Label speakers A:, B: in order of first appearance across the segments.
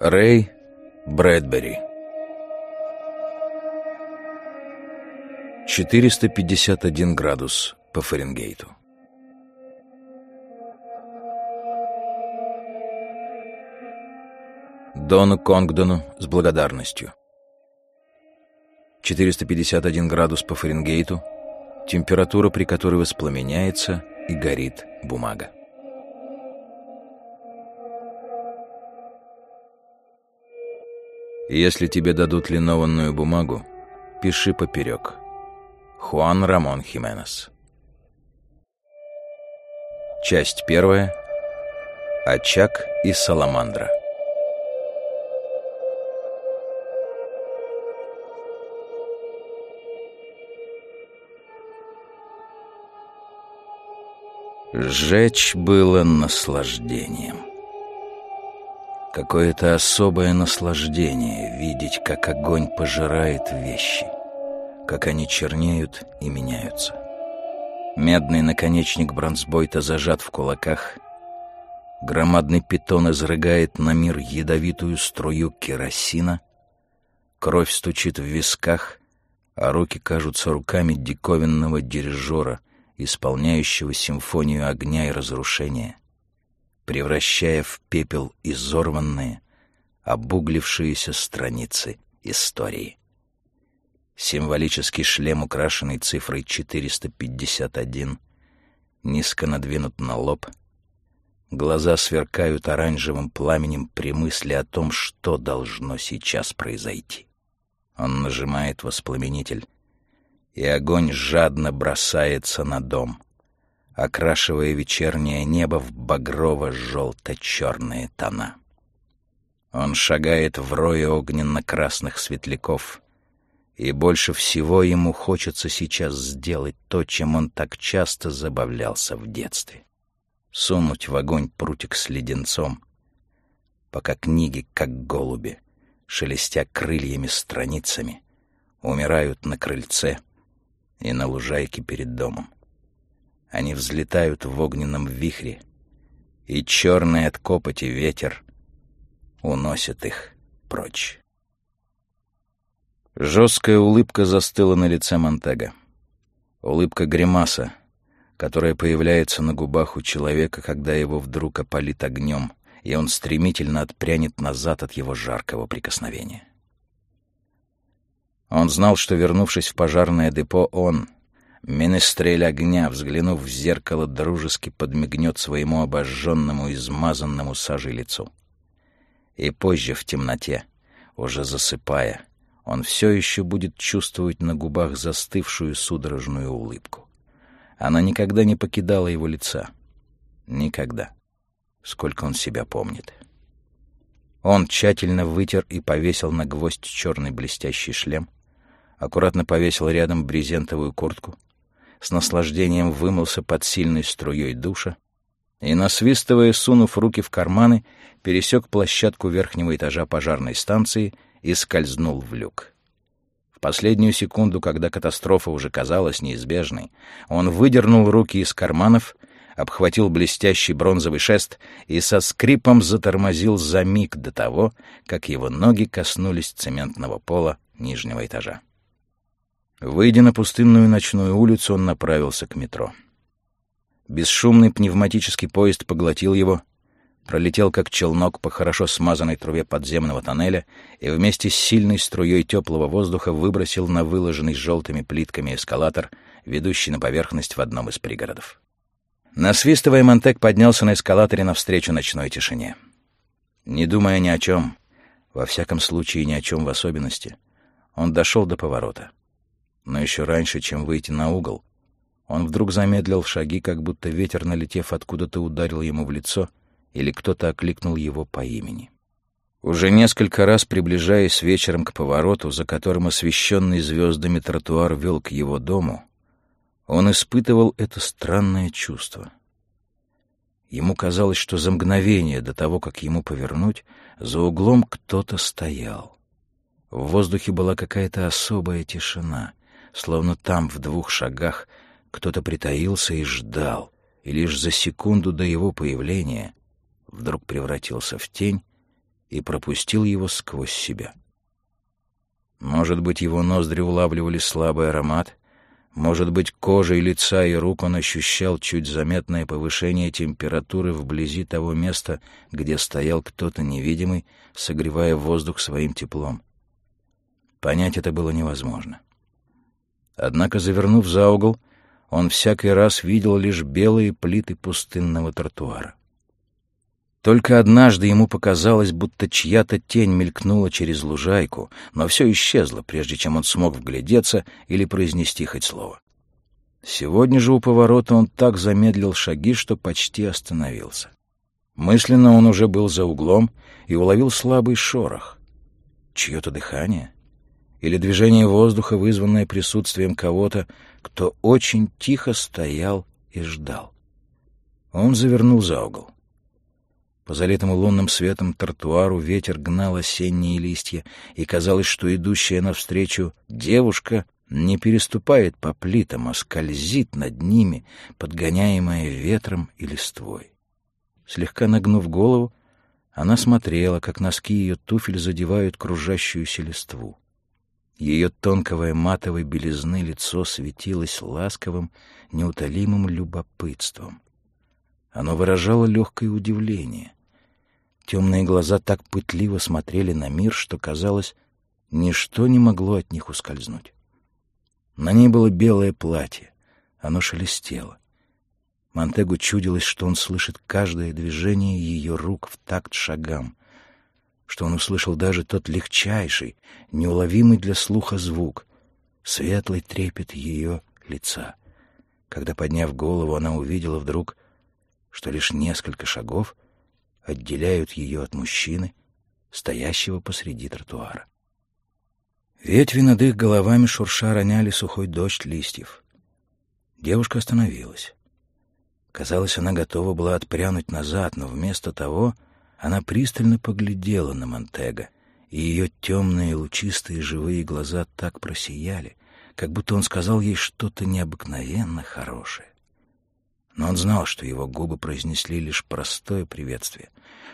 A: Рэй Брэдбери. 451 градус по Фаренгейту. Дону Конгдону с благодарностью. 451 градус по Фаренгейту. Температура, при которой воспламеняется и горит бумага Если тебе дадут линованную бумагу, пиши поперек. Хуан Рамон Хименес. Часть первая. Очаг и Саламандра. Жечь было наслаждением. Какое-то особое наслаждение видеть, как огонь пожирает вещи, как они чернеют и меняются. Медный наконечник бронзбойта зажат в кулаках. Громадный питон изрыгает на мир ядовитую струю керосина. Кровь стучит в висках, а руки кажутся руками диковинного дирижера, исполняющего симфонию огня и разрушения — превращая в пепел изорванные, обуглившиеся страницы истории. Символический шлем, украшенный цифрой 451, низко надвинут на лоб. Глаза сверкают оранжевым пламенем при мысли о том, что должно сейчас произойти. Он нажимает воспламенитель, и огонь жадно бросается на дом — окрашивая вечернее небо в багрово-желто-черные тона. Он шагает в рое огненно-красных светляков, и больше всего ему хочется сейчас сделать то, чем он так часто забавлялся в детстве. Сунуть в огонь прутик с леденцом, пока книги, как голуби, шелестя крыльями страницами, умирают на крыльце и на лужайке перед домом. Они взлетают в огненном вихре, и черный от копоти ветер уносит их прочь. Жесткая улыбка застыла на лице Монтега. Улыбка гримаса, которая появляется на губах у человека, когда его вдруг опалит огнем, и он стремительно отпрянет назад от его жаркого прикосновения. Он знал, что, вернувшись в пожарное депо, он, Менестрель огня, взглянув в зеркало, дружески подмигнет своему обожженному, измазанному сажей лицу. И позже, в темноте, уже засыпая, он все еще будет чувствовать на губах застывшую судорожную улыбку. Она никогда не покидала его лица. Никогда. Сколько он себя помнит. Он тщательно вытер и повесил на гвоздь черный блестящий шлем, аккуратно повесил рядом брезентовую куртку — с наслаждением вымылся под сильной струей душа и, насвистывая, сунув руки в карманы, пересек площадку верхнего этажа пожарной станции и скользнул в люк. В последнюю секунду, когда катастрофа уже казалась неизбежной, он выдернул руки из карманов, обхватил блестящий бронзовый шест и со скрипом затормозил за миг до того, как его ноги коснулись цементного пола нижнего этажа. Выйдя на пустынную ночную улицу, он направился к метро. Бесшумный пневматический поезд поглотил его, пролетел как челнок по хорошо смазанной трубе подземного тоннеля и вместе с сильной струей теплого воздуха выбросил на выложенный желтыми плитками эскалатор, ведущий на поверхность в одном из пригородов. Насвистывая, Монтек поднялся на эскалаторе навстречу ночной тишине. Не думая ни о чем, во всяком случае ни о чем в особенности, он дошел до поворота но еще раньше, чем выйти на угол, он вдруг замедлил шаги, как будто ветер, налетев откуда-то, ударил ему в лицо, или кто-то окликнул его по имени. Уже несколько раз приближаясь вечером к повороту, за которым освещенный звездами тротуар вел к его дому, он испытывал это странное чувство. Ему казалось, что за мгновение до того, как ему повернуть, за углом кто-то стоял. В воздухе была какая-то особая тишина, словно там, в двух шагах, кто-то притаился и ждал, и лишь за секунду до его появления вдруг превратился в тень и пропустил его сквозь себя. Может быть, его ноздри улавливали слабый аромат, может быть, кожей лица и рук он ощущал чуть заметное повышение температуры вблизи того места, где стоял кто-то невидимый, согревая воздух своим теплом. Понять это было невозможно. Однако, завернув за угол, он всякий раз видел лишь белые плиты пустынного тротуара. Только однажды ему показалось, будто чья-то тень мелькнула через лужайку, но все исчезло, прежде чем он смог вглядеться или произнести хоть слово. Сегодня же у поворота он так замедлил шаги, что почти остановился. Мысленно он уже был за углом и уловил слабый шорох. Чье-то дыхание? Или движение воздуха, вызванное присутствием кого-то, кто очень тихо стоял и ждал? Он завернул за угол. По залитому лунным светом тротуару ветер гнал осенние листья, и казалось, что идущая навстречу девушка не переступает по плитам, а скользит над ними, подгоняемая ветром и листвой. Слегка нагнув голову, она смотрела, как носки ее туфель задевают кружащуюся листву. Ее тонкое матовой белизны лицо светилось ласковым, неутолимым любопытством. Оно выражало легкое удивление. Темные глаза так пытливо смотрели на мир, что, казалось, ничто не могло от них ускользнуть. На ней было белое платье, оно шелестело. Монтегу чудилось, что он слышит каждое движение ее рук в такт шагам, что он услышал даже тот легчайший, неуловимый для слуха звук — светлый трепет ее лица. Когда, подняв голову, она увидела вдруг, что лишь несколько шагов — отделяют ее от мужчины, стоящего посреди тротуара. Ветви над их головами шурша роняли сухой дождь листьев. Девушка остановилась. Казалось, она готова была отпрянуть назад, но вместо того она пристально поглядела на Монтега, и ее темные, лучистые, живые глаза так просияли, как будто он сказал ей что-то необыкновенно хорошее но он знал, что его губы произнесли лишь простое приветствие.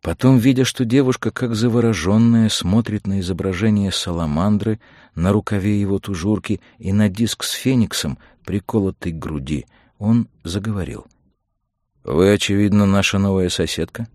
A: Потом, видя, что девушка, как завороженная, смотрит на изображение саламандры на рукаве его тужурки и на диск с фениксом, приколотый к груди, он заговорил. «Вы, очевидно, наша новая соседка?»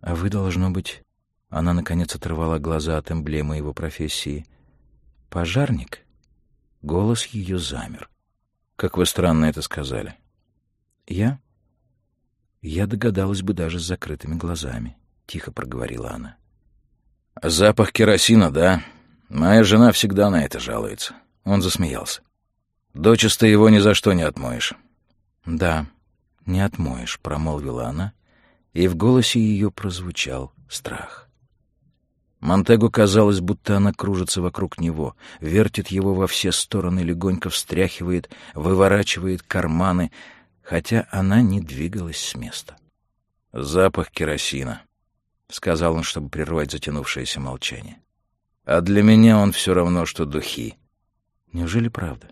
A: «А вы, должно быть...» Она, наконец, оторвала глаза от эмблемы его профессии. «Пожарник?» Голос ее замер. «Как вы странно это сказали». «Я?» «Я догадалась бы даже с закрытыми глазами», — тихо проговорила она. «Запах керосина, да? Моя жена всегда на это жалуется». Он засмеялся. «Дочисто его ни за что не отмоешь». «Да, не отмоешь», — промолвила она, и в голосе ее прозвучал страх. Монтегу казалось, будто она кружится вокруг него, вертит его во все стороны, легонько встряхивает, выворачивает карманы — хотя она не двигалась с места. «Запах керосина», — сказал он, чтобы прервать затянувшееся молчание. «А для меня он все равно, что духи». «Неужели правда?»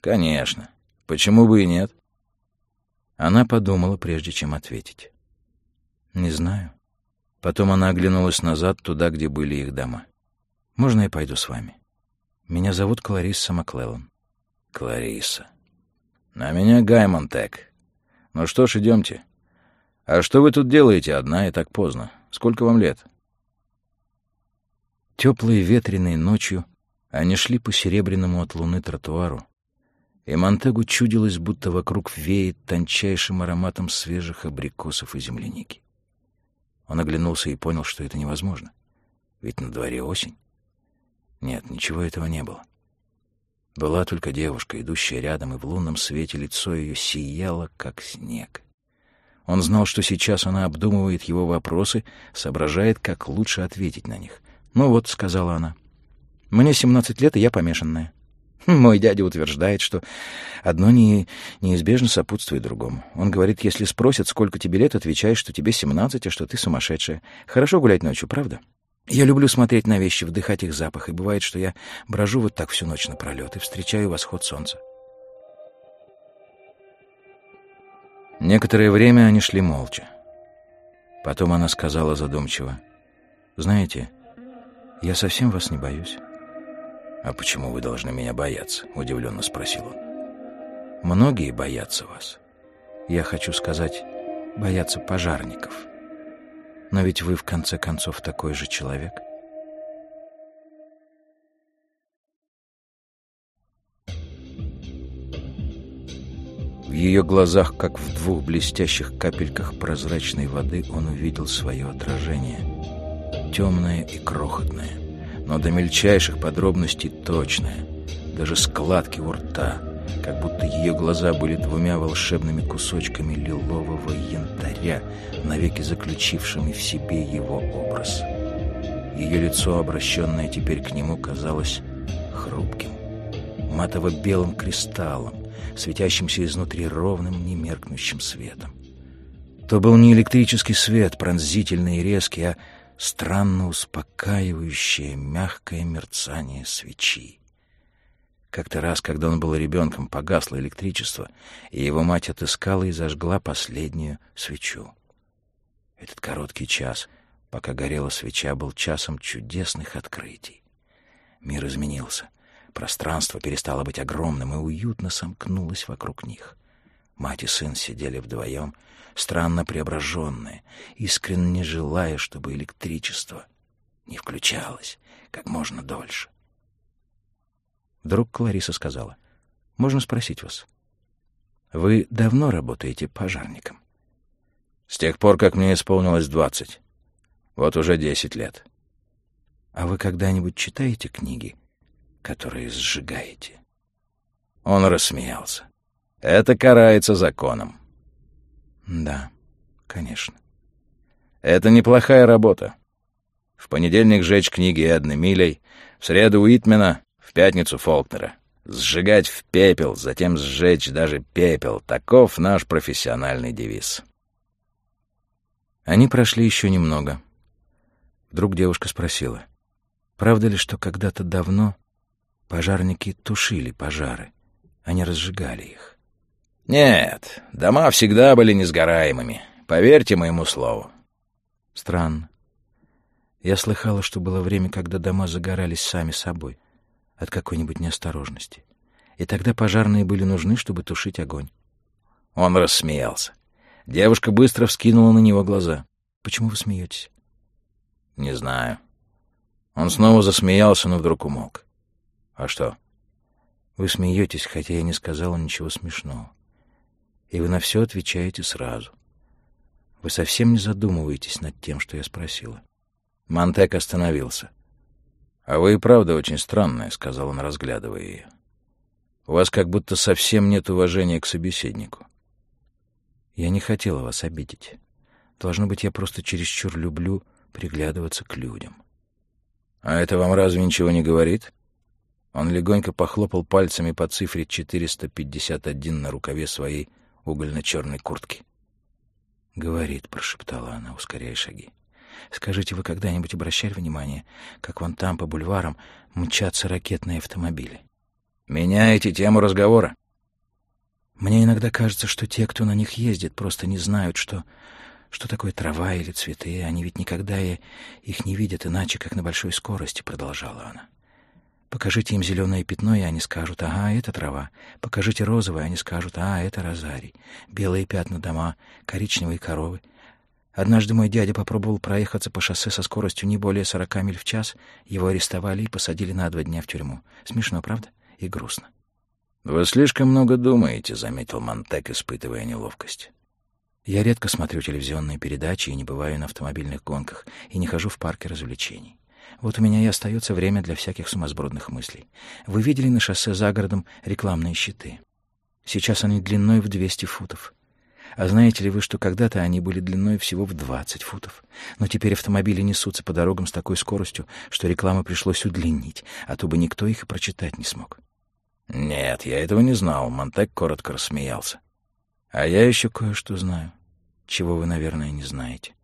A: «Конечно. Почему бы и нет?» Она подумала, прежде чем ответить. «Не знаю». Потом она оглянулась назад, туда, где были их дома. «Можно я пойду с вами? Меня зовут Кларисса Маклеллан». «Клариса», «А меня Гаймонтек. Ну что ж, идемте. А что вы тут делаете одна и так поздно? Сколько вам лет?» Теплой ветреной ночью они шли по серебряному от луны тротуару, и Монтегу чудилось, будто вокруг веет тончайшим ароматом свежих абрикосов и земляники. Он оглянулся и понял, что это невозможно. Ведь на дворе осень. Нет, ничего этого не было. Была только девушка, идущая рядом, и в лунном свете лицо ее сияло, как снег. Он знал, что сейчас она обдумывает его вопросы, соображает, как лучше ответить на них. «Ну вот», — сказала она, — «мне семнадцать лет, и я помешанная. Мой дядя утверждает, что одно не, неизбежно сопутствует другому. Он говорит, если спросят, сколько тебе лет, отвечаешь, что тебе семнадцать, а что ты сумасшедшая. Хорошо гулять ночью, правда?» Я люблю смотреть на вещи, вдыхать их запах, и бывает, что я брожу вот так всю ночь напролет и встречаю восход солнца. Некоторое время они шли молча. Потом она сказала задумчиво, Знаете, я совсем вас не боюсь. «А почему вы должны меня бояться?» — удивленно спросил он. «Многие боятся вас. Я хочу сказать, боятся пожарников. Но ведь вы, в конце концов, такой же человек». В ее глазах, как в двух блестящих капельках прозрачной воды, он увидел свое отражение. Темное и крохотное, но до мельчайших подробностей точное. Даже складки у рта, как будто ее глаза были двумя волшебными кусочками лилового янтаря, навеки заключившими в себе его образ. Ее лицо, обращенное теперь к нему, казалось хрупким, матово-белым кристаллом, светящимся изнутри ровным, немеркнущим светом. То был не электрический свет, пронзительный и резкий, а странно успокаивающее, мягкое мерцание свечи. Как-то раз, когда он был ребенком, погасло электричество, и его мать отыскала и зажгла последнюю свечу. Этот короткий час, пока горела свеча, был часом чудесных открытий. Мир изменился. Пространство перестало быть огромным и уютно сомкнулось вокруг них. Мать и сын сидели вдвоем, странно преображенные, искренне желая, чтобы электричество не включалось как можно дольше. Вдруг Клариса сказала, «Можно спросить вас, вы давно работаете пожарником?» «С тех пор, как мне исполнилось двадцать. Вот уже десять лет». «А вы когда-нибудь читаете книги?» которые сжигаете. Он рассмеялся. Это карается законом. Да, конечно. Это неплохая работа. В понедельник сжечь книги Эдны Милей, в среду Уитмена, в пятницу Фолкнера. Сжигать в пепел, затем сжечь даже пепел. Таков наш профессиональный девиз. Они прошли еще немного. Вдруг девушка спросила, правда ли, что когда-то давно Пожарники тушили пожары, а не разжигали их. Нет, дома всегда были несгораемыми. Поверьте моему слову. Странно. Я слыхала, что было время, когда дома загорались сами собой от какой-нибудь неосторожности. И тогда пожарные были нужны, чтобы тушить огонь. Он рассмеялся. Девушка быстро вскинула на него глаза. «Почему вы смеетесь?» «Не знаю». Он снова засмеялся, но вдруг умолк. А что? Вы смеетесь, хотя я не сказала ничего смешного. И вы на все отвечаете сразу. Вы совсем не задумываетесь над тем, что я спросила. Монтек остановился. «А вы и правда очень странная», — сказал он, разглядывая ее. «У вас как будто совсем нет уважения к собеседнику». «Я не хотела вас обидеть. Должно быть, я просто чересчур люблю приглядываться к людям». «А это вам разве ничего не говорит?» Он легонько похлопал пальцами по цифре 451 на рукаве своей угольно-черной куртки. «Говорит», — прошептала она, ускоряя шаги. «Скажите, вы когда-нибудь обращали внимание, как вон там по бульварам мчатся ракетные автомобили?» «Меняете тему разговора?» «Мне иногда кажется, что те, кто на них ездит, просто не знают, что, что такое трава или цветы. Они ведь никогда их не видят иначе, как на большой скорости», — продолжала она. Покажите им зеленое пятно, и они скажут, ага, это трава. Покажите розовое, они скажут, а, это розарий. Белые пятна дома, коричневые коровы. Однажды мой дядя попробовал проехаться по шоссе со скоростью не более сорока миль в час. Его арестовали и посадили на два дня в тюрьму. Смешно, правда? И грустно. «Вы слишком много думаете», — заметил Монтек, испытывая неловкость. «Я редко смотрю телевизионные передачи и не бываю на автомобильных гонках, и не хожу в парке развлечений. Вот у меня и остается время для всяких сумасбродных мыслей. Вы видели на шоссе за городом рекламные щиты? Сейчас они длиной в 200 футов. А знаете ли вы, что когда-то они были длиной всего в 20 футов? Но теперь автомобили несутся по дорогам с такой скоростью, что рекламы пришлось удлинить, а то бы никто их и прочитать не смог. «Нет, я этого не знал», — Монтек коротко рассмеялся. «А я еще кое-что знаю, чего вы, наверное, не знаете.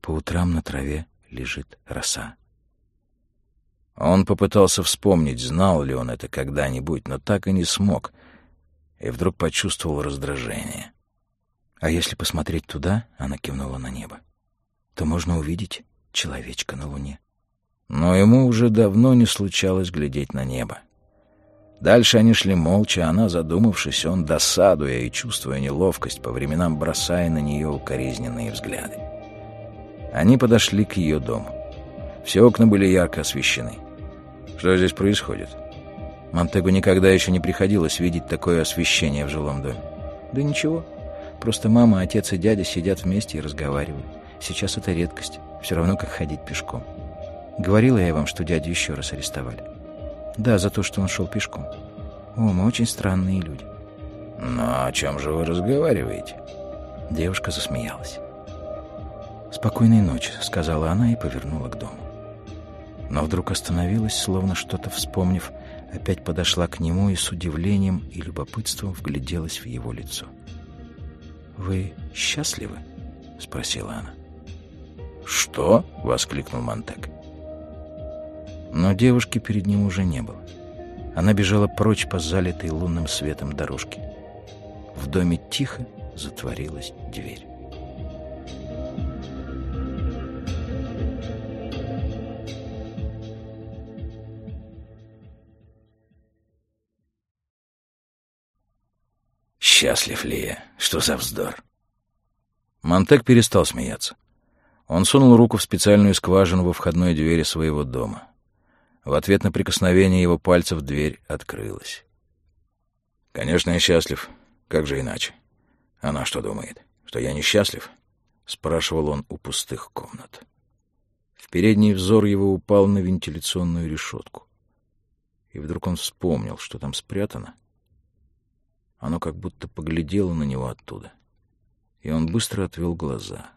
A: По утрам на траве лежит роса». Он попытался вспомнить, знал ли он это когда-нибудь, но так и не смог, и вдруг почувствовал раздражение. «А если посмотреть туда, — она кивнула на небо, — то можно увидеть
B: человечка на луне.
A: Но ему уже давно не случалось глядеть на небо. Дальше они шли молча, а она, задумавшись, он, досадуя и чувствуя неловкость, по временам бросая на нее укоризненные взгляды. Они подошли к ее дому. Все окна были ярко освещены. Что здесь происходит? Монтегу никогда еще не приходилось видеть такое освещение в жилом доме.
B: Да ничего. Просто мама, отец и дядя сидят вместе и разговаривают. Сейчас это редкость. Все равно, как ходить пешком. Говорила я вам, что дядю еще раз арестовали. Да, за то, что он шел пешком. О, мы очень странные люди.
A: Ну, о чем же вы разговариваете?
B: Девушка засмеялась. «Спокойной ночи», — сказала она и повернула к дому. Но вдруг остановилась, словно что-то вспомнив, опять подошла к нему и с удивлением и любопытством вгляделась в его лицо. «Вы счастливы?» — спросила она.
A: «Что?» — воскликнул Монтек.
B: Но девушки перед ним уже не было. Она бежала прочь по залитой лунным светом дорожке. В доме тихо затворилась дверь.
A: Счастлив ли я? Что за вздор? Монтек перестал смеяться. Он сунул руку в специальную скважину во входной двери своего дома. В ответ на прикосновение его пальцев дверь открылась. «Конечно, я счастлив. Как же иначе? Она что думает? Что я несчастлив?» — спрашивал он у пустых комнат. В передний взор его упал на вентиляционную решетку. И вдруг он вспомнил, что там спрятано. Оно как будто поглядело на него оттуда. И он быстро отвел глаза.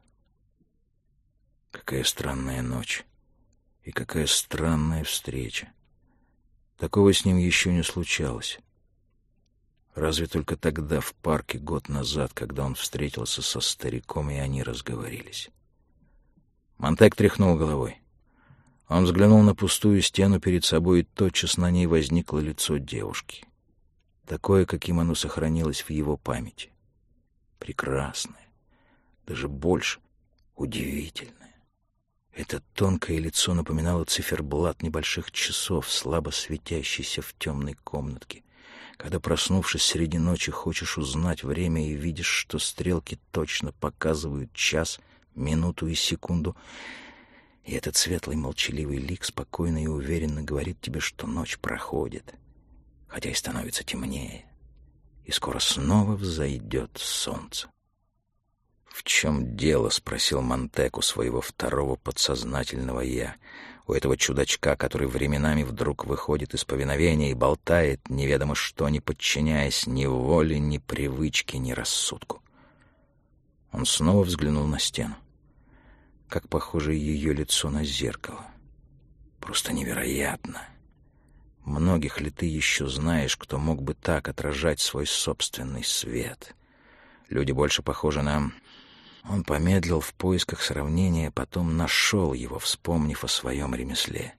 A: Какая странная ночь. И какая странная встреча. Такого с ним еще не случалось. Разве только тогда, в парке, год назад, когда он встретился со стариком, и они разговорились. Монтек тряхнул головой. Он взглянул на пустую стену перед собой, и тотчас на ней возникло лицо девушки. Такое, каким оно сохранилось в его памяти. Прекрасное, даже больше, удивительное. Это тонкое лицо напоминало циферблат небольших часов, слабо светящийся в темной комнатке. Когда, проснувшись среди ночи, хочешь узнать время и видишь, что стрелки точно показывают час, минуту и секунду, и этот светлый молчаливый лик спокойно и уверенно говорит тебе, что ночь проходит, хотя и становится темнее, и скоро снова взойдет солнце. «В чем дело?» — спросил Монтек у своего второго подсознательного «я», у этого чудачка, который временами вдруг выходит из повиновения и болтает, неведомо что, не подчиняясь ни воле, ни привычке, ни рассудку. Он снова взглянул на стену. Как похоже ее лицо на зеркало. Просто невероятно. Многих ли ты еще знаешь, кто мог бы так отражать свой собственный свет? Люди больше похожи на он помедлил в поисках сравнения, потом нашел его, вспомнив о своем ремесле.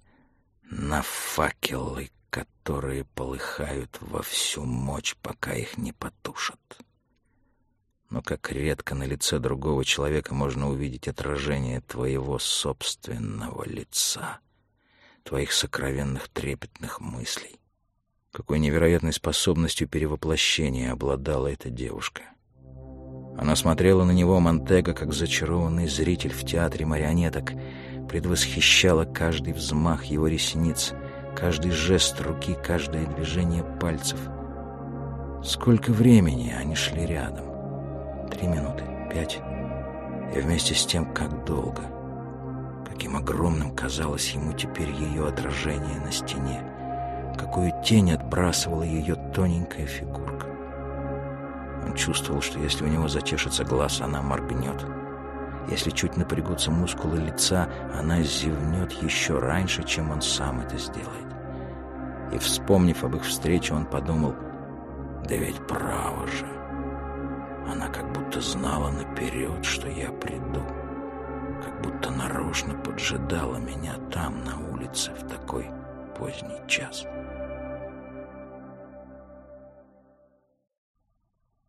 A: На факелы, которые полыхают во всю мощь, пока их не потушат. Но как редко на лице другого человека можно увидеть отражение твоего собственного лица, твоих сокровенных трепетных мыслей. Какой невероятной способностью перевоплощения обладала эта девушка. Она смотрела на него, Монтега, как зачарованный зритель в театре марионеток, предвосхищала каждый взмах его ресниц, каждый жест руки, каждое движение пальцев. Сколько времени они шли рядом? Три минуты, пять. И вместе с тем, как долго. Каким огромным казалось ему теперь ее отражение на стене. Какую тень отбрасывала ее тоненькая фигурка. Он чувствовал, что если у него зачешется глаз, она моргнет. Если чуть напрягутся мускулы лица, она зевнет еще раньше, чем он сам это сделает. И, вспомнив об их встрече, он подумал, да ведь право же. Она как будто знала наперед, что я приду. Как будто нарочно поджидала меня там, на улице, в такой поздний час. —